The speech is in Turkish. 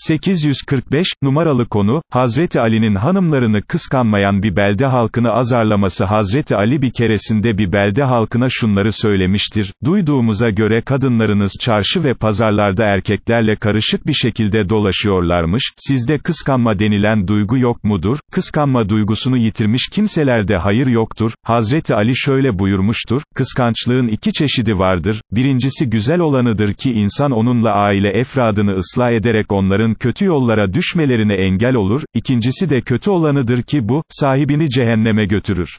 845, numaralı konu, Hazreti Ali'nin hanımlarını kıskanmayan bir belde halkını azarlaması. Hazreti Ali bir keresinde bir belde halkına şunları söylemiştir, duyduğumuza göre kadınlarınız çarşı ve pazarlarda erkeklerle karışık bir şekilde dolaşıyorlarmış, sizde kıskanma denilen duygu yok mudur, kıskanma duygusunu yitirmiş kimselerde hayır yoktur, Hazreti Ali şöyle buyurmuştur, kıskançlığın iki çeşidi vardır, birincisi güzel olanıdır ki insan onunla aile efradını ıslah ederek onların kötü yollara düşmelerine engel olur, ikincisi de kötü olanıdır ki bu, sahibini cehenneme götürür.